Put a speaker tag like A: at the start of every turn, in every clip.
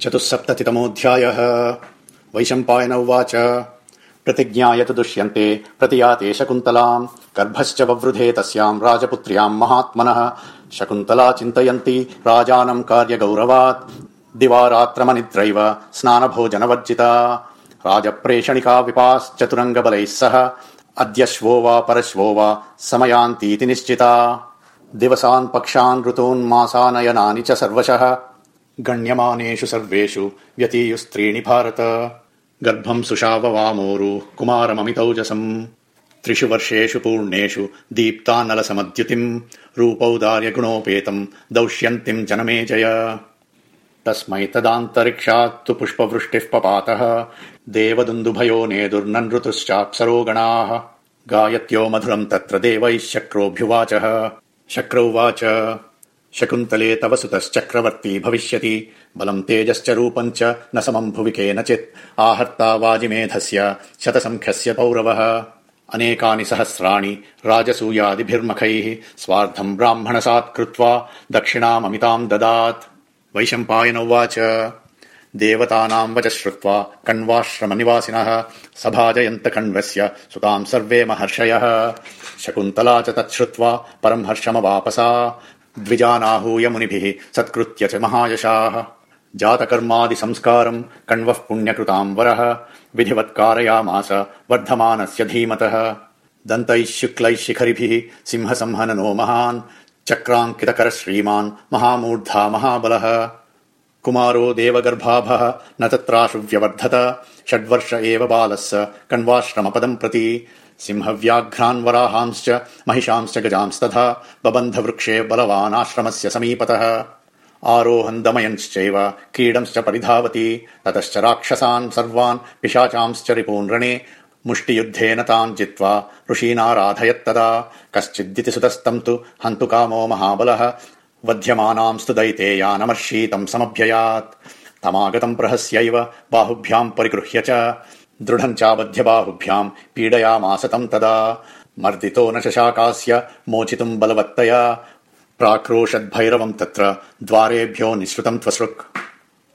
A: चतुःसप्ततितमोऽध्यायः। वैशम्पायन उवाच। प्रतिज्ञायतु दुष्यन्ते प्रतियाते शकुन्तलाम् गर्भश्च ववृधे तस्याम् राजपुत्र्याम् महात्मनः। शकुन्तला चिन्तयन्ति राजानम् कार्यगौरवात्। दिवारात्रमनिद्रैव स्नानभोजनवर्जिता। राजप्रेषणिका विपाश्चतुरङ्गबलैः सह अद्यश्वो वा परश्वो वा समयान्तीति निश्चिता। दिवसान् पक्षान् ऋतून् मासानयनानि च सर्वशः गण्यमानेषु सर्वेषु व्यतीयुस्त्रीणि भारत। गर्भम् सुषाववामोरु कुमारममितौजसम्। त्रिषु वर्षेषु पूर्णेषु दीप्तानलसमद्युतिम् रूपौदार्यगुणोपेतम् दौष्यन्तिम् जनमेजय तस्मै तदान्तरिक्षात्तु पुष्पवृष्टिः पपातः। देवदुन्दुभयो गणाः गायत्यो मधुरम् तत्र देवैः शक्रोऽभ्युवाचः। शक्रौवाच शकुन्तले तव सुतश्चक्रवर्ती भविष्यति। बलम् तेजश्च रूपम् च न समम् भुवि केनचित्। आहर्ता वाजिमेधस्य शतसङ्ख्यस्य पौरवः। अनेकानि सहस्राणि राजसूयादिभिर्मखैः स्वार्थम् ब्राह्मणसात् कृत्वा दक्षिणाममिताम् ददात्। वैशम्पायन उवाच। देवतानाम् वच श्रुत्वा कण्वाश्रम निवासिनः सभाजयन्त कण्वस्य सुताम् सर्वे महर्षयः। शकुन्तला च तच्छ्रुत्वा परम् हर्षमवापसा द्विजानाहूय मुनिभिः सत्कृत्य च महायशाः। जातकर्मादि संस्कारम् कण्वः पुण्यकृताम् वरः। विधिवत् कारयामास वर्धमानस्य धीमतः। दन्तैः शुक्लैः शिखरिभिः सिंहसंहननो महान्। चक्राङ्कितकर श्रीमान् महामूर्धा महाबलः कुमारो देवगर्भाभः न तत्राशु व्यवर्धत। षड्वर्ष एव बालः स कण्वाश्रमपदम् प्रति। सिंहव्याघ्रान् वराहांश्च महिषांश्च गजांस्तथा। बबन्ध वृक्षे बलवानाश्रमस्य समीपतः। आरोहन् दमयंश्चैव क्रीडंश्च परिधावति। ततश्च राक्षसान् सर्वान् पिशाचांश्च रिपून् मुष्टियुद्धेन तान् जित्वा ऋषीनाराधयत्तदा। कश्चिद्दिति सुतस्तम् तु हन्तु कामो महाबलः वध्यमानांस्तु दैतेयानमर्षीतम् समभ्ययात्। तमागतम् प्रहस्यैव बाहुभ्याम् परिगृह्य च। दृढम् चाबध्य बाहुभ्याम् पीडयामासतम् तदा। मर्दितो न शशाकास्य मोचितुम् बलवत्तया। प्राक्रोशद्भैरवम् तत्र द्वारेभ्यो निःसृतम् त्वसृक्।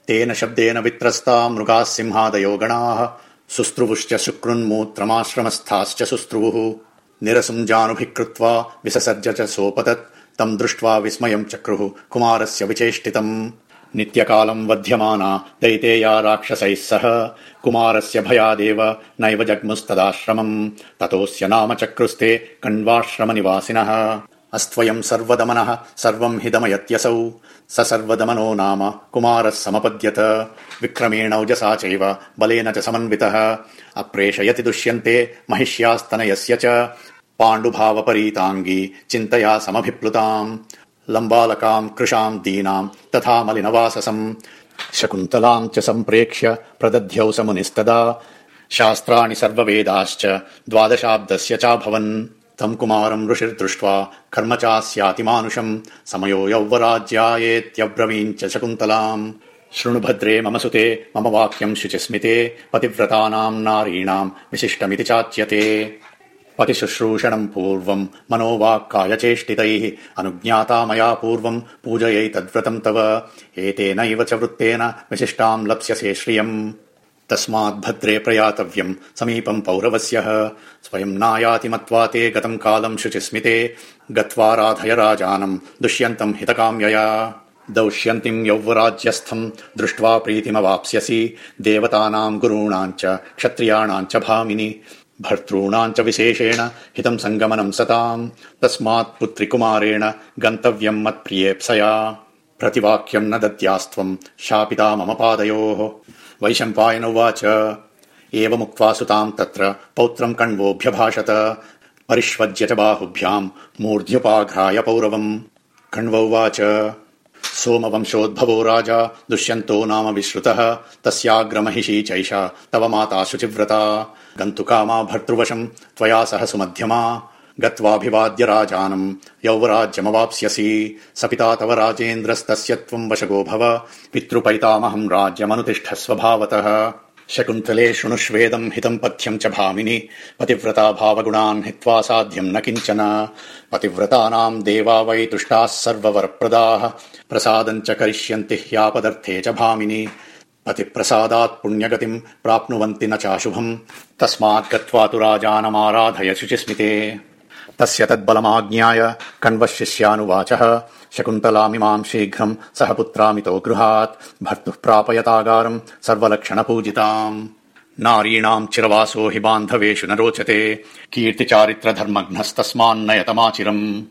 A: तेन शब्देन वित्रस्ता मृगाः सिंहादयो गणाः सुस्त्रुवुश्च शुक्रुन्मूत्रमाश्रमस्थाश्च सुस्त्रुवुः निरसुम् जानुभिः कृत्वा विससर्ज च सोपतत् तम् दृष्ट्वा विस्मयम् चक्रुः कुमारस्य विचेष्टितम्। नित्यकालम् वध्यमाना दैतेया राक्षसैः सह। कुमारस्य भयादेव नैव जग्मुस्तदाश्रमम्। ततोऽस्य नाम चक्रुस्ते कण्वाश्रम निवासिनः अस्त्वयम् सर्वदमनः सर्वम् हि दमयत्यसौ। स सर्वदमनो नाम कुमारः समपद्यत। विक्रमेणौजसा चैव बलेन च समन्वितः। अप्रेषयति दुष्यन्ते महिष्यास्तनयस्य च पाण्डुभावपरीताङ्गी चिन्तया समभिप्लुताम् लम्बालकाम् कृशाम् दीनाम् तथा मलिनवाससम्। शकुन्तलाम् च सम्प्रेक्ष्य प्रदध्यौ स मुनिस्तदा शास्त्राणि सर्ववेदाश्च द्वादशाब्दस्य चाभवन् तम् कुमारम् ऋषिर्दृष्ट्वा कर्म चास्यातिमानुषम् समयो यौवराज्यायेत्यब्रवीञ्च शकुन्तलाम्। शृणु भद्रे मम सुते मम वाक्यम् शुचिस्मिते। पतिव्रतानाम् नारीणाम् विशिष्टमिति चाच्यते पतिशुश्रूषणम् पूर्वम् मनोवाक्काय चेष्टितैः अनुज्ञाता मया पूर्वम् पूजयैतद्व्रतम् तव। एतेनैव च वृत्तेन विशिष्टाम् लप्स्यसे श्रियम्। तस्माद्भद्रे प्रयातव्यम् समीपम् पौरवस्यः। स्वयम् नायाति मत्वा ते गतम् कालम् शुचिस्मिते गत्वा राधय राजानम् दुष्यन्तम् हितकाम्यया। दौष्यन्तिम् यौवराज्यस्थम् दृष्ट्वा प्रीतिमवाप्स्यसि देवतानाम् गुरूणाम् च क्षत्रियाणाम् च भामिनि भर्तॄणाम् च विशेषेण हितम् सङ्गमनम् सताम्। तस्मात् पुत्रिकुमारेण गन्तव्यम् मत्प्रियेप्सया। प्रतिवाक्यम् न दद्यास्त्वम् शापिता मम पादयोः। वैशम्पायन उवाच। एवमुक्त्वा सुताम् तत्र पौत्रम् कण्वोऽभ्यभाषत। परिष्वज्य च बाहुभ्याम् मूर्ध्युपाघ्राय पौरवम्। कण्व उवाच सोमवंशोद्भवो राजा दुष्यन्तो नाम विश्रुतः तस्याग्रमहिषी चैषा तव माता शुचिव्रता। गन्तुकामा भर्तृवशम् त्वया सह सुमध्यमा। गत्वाभिवाद्य राजानम् यौवराज्यमवाप्स्यसि। स पिता तव राजेन्द्रस्तस्य त्वम् वशगो भव। पितृपैतामहम् राज्यमनुतिष्ठ स्वभावतः शकुन्तले शृणुष्वेदम् हितम् पथ्यम् च भामिनि। पतिव्रता भावगुणान् हित्वा साध्यम् न किञ्चन। पतिव्रतानाम् देवा वै तुष्टाः सर्ववरप्रदाः। प्रसादम् च करिष्यन्ति ह्यापदर्थे च भामिनि। पतिप्रसादात् पुण्यगतिम् प्राप्नुवन्ति न चाशुभम्। तस्मात् गत्वा तु राजानमाराधय शुचिस्मिते तस्य तद्बलमाज्ञाय कण्वः शिष्यानुवाचः शकुन्तलामिमाम् शीघ्रम् सह पुत्रामितो गृहात्। भर्तुः प्रापयतागारम् सर्वलक्षणपूजिताम्। नारीणाम् चिरवासो हि बान्धवेषु न रोचते। कीर्तिचारित्र धर्मघ्नस्तस्मान्नयतमाचिरम्